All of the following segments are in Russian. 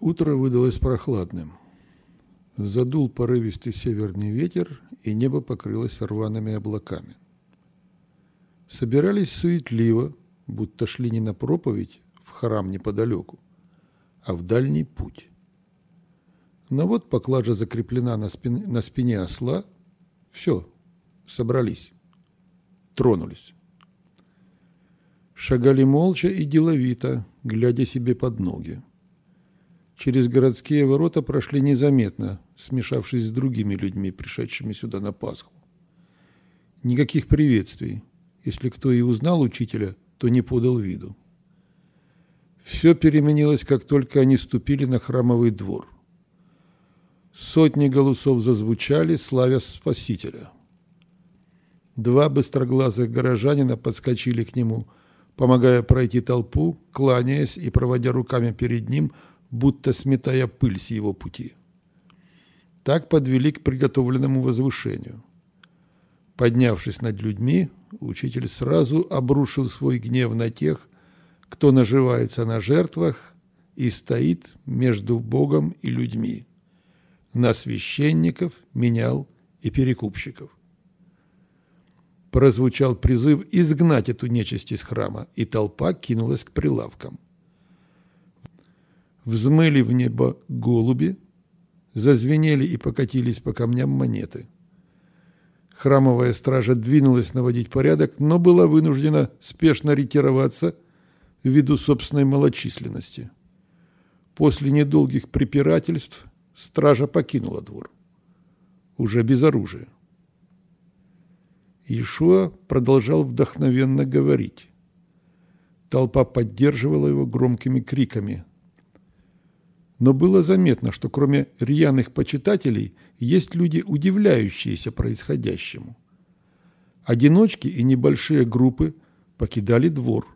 Утро выдалось прохладным. Задул порывистый северный ветер, и небо покрылось рваными облаками. Собирались суетливо, будто шли не на проповедь в храм неподалеку, а в дальний путь. Но вот поклажа закреплена на, спин, на спине осла. Все, собрались, тронулись. Шагали молча и деловито, глядя себе под ноги. Через городские ворота прошли незаметно, смешавшись с другими людьми, пришедшими сюда на Пасху. Никаких приветствий. Если кто и узнал учителя, то не подал виду. Все переменилось, как только они ступили на храмовый двор. Сотни голосов зазвучали, славя Спасителя. Два быстроглазых горожанина подскочили к нему, помогая пройти толпу, кланяясь и проводя руками перед ним – будто сметая пыль с его пути. Так подвели к приготовленному возвышению. Поднявшись над людьми, учитель сразу обрушил свой гнев на тех, кто наживается на жертвах и стоит между Богом и людьми, на священников, менял и перекупщиков. Прозвучал призыв изгнать эту нечисть из храма, и толпа кинулась к прилавкам взмыли в небо голуби, зазвенели и покатились по камням монеты. Храмовая стража двинулась наводить порядок, но была вынуждена спешно ретироваться ввиду собственной малочисленности. После недолгих препирательств стража покинула двор. Уже без оружия. Иешуа продолжал вдохновенно говорить. Толпа поддерживала его громкими криками – но было заметно, что кроме рьяных почитателей есть люди, удивляющиеся происходящему. Одиночки и небольшие группы покидали двор.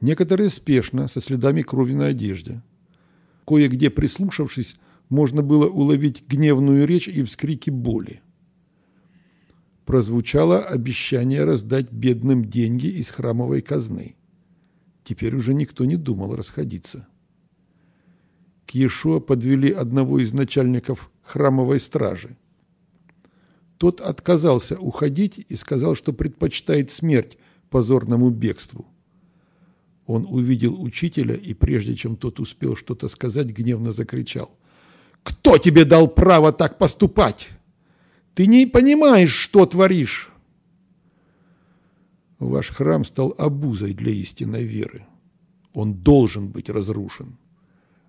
Некоторые спешно, со следами крови на одежде. Кое-где прислушавшись, можно было уловить гневную речь и вскрики боли. Прозвучало обещание раздать бедным деньги из храмовой казны. Теперь уже никто не думал расходиться Иешуа подвели одного из начальников храмовой стражи. Тот отказался уходить и сказал, что предпочитает смерть позорному бегству. Он увидел учителя и, прежде чем тот успел что-то сказать, гневно закричал. «Кто тебе дал право так поступать? Ты не понимаешь, что творишь!» Ваш храм стал обузой для истинной веры. Он должен быть разрушен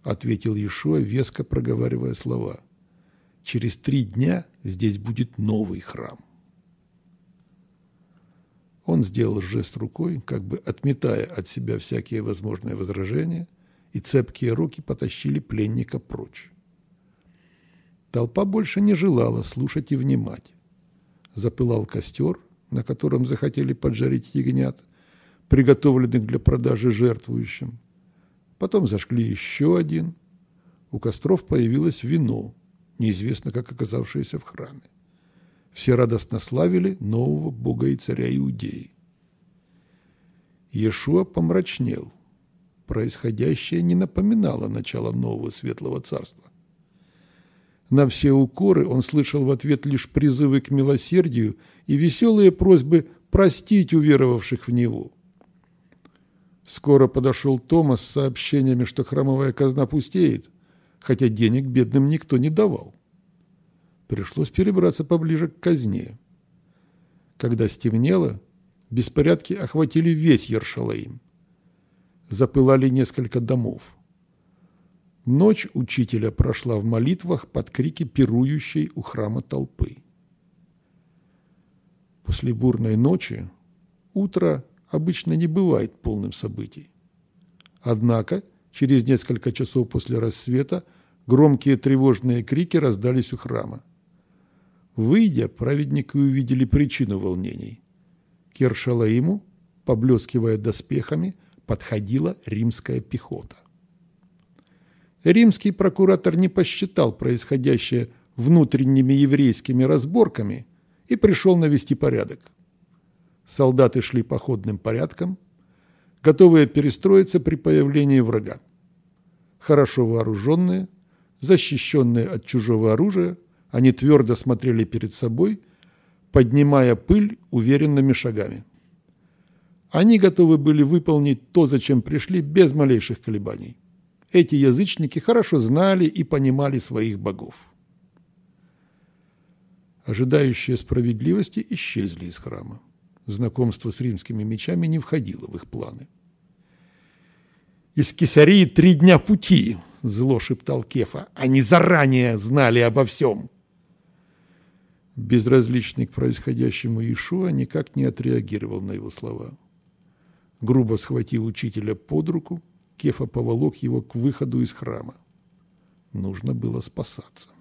ответил Иешуа, веско проговаривая слова. Через три дня здесь будет новый храм. Он сделал жест рукой, как бы отметая от себя всякие возможные возражения, и цепкие руки потащили пленника прочь. Толпа больше не желала слушать и внимать. Запылал костер, на котором захотели поджарить ягнят, приготовленных для продажи жертвующим. Потом зажгли еще один. У костров появилось вино, неизвестно как оказавшееся в храме. Все радостно славили нового бога и царя Иудеи. Иешуа помрачнел. Происходящее не напоминало начало нового светлого царства. На все укоры он слышал в ответ лишь призывы к милосердию и веселые просьбы простить уверовавших в него. Скоро подошел Томас с сообщениями, что храмовая казна пустеет, хотя денег бедным никто не давал. Пришлось перебраться поближе к казне. Когда стемнело, беспорядки охватили весь Ершалаим. Запылали несколько домов. Ночь учителя прошла в молитвах под крики пирующей у храма толпы. После бурной ночи утро обычно не бывает полным событий. Однако через несколько часов после рассвета громкие тревожные крики раздались у храма. Выйдя, праведники увидели причину волнений. К Ершалаиму, поблескивая доспехами, подходила римская пехота. Римский прокуратор не посчитал происходящее внутренними еврейскими разборками и пришел навести порядок. Солдаты шли походным порядком, готовые перестроиться при появлении врага. хорошо вооруженные, защищенные от чужого оружия, они твердо смотрели перед собой, поднимая пыль уверенными шагами. Они готовы были выполнить то, зачем пришли, без малейших колебаний. Эти язычники хорошо знали и понимали своих богов. Ожидающие справедливости исчезли из храма. Знакомство с римскими мечами не входило в их планы. «Из Кесарии три дня пути!» – зло шептал Кефа. «Они заранее знали обо всем!» Безразличный к происходящему Ишуа никак не отреагировал на его слова. Грубо схватив учителя под руку, Кефа поволок его к выходу из храма. Нужно было спасаться.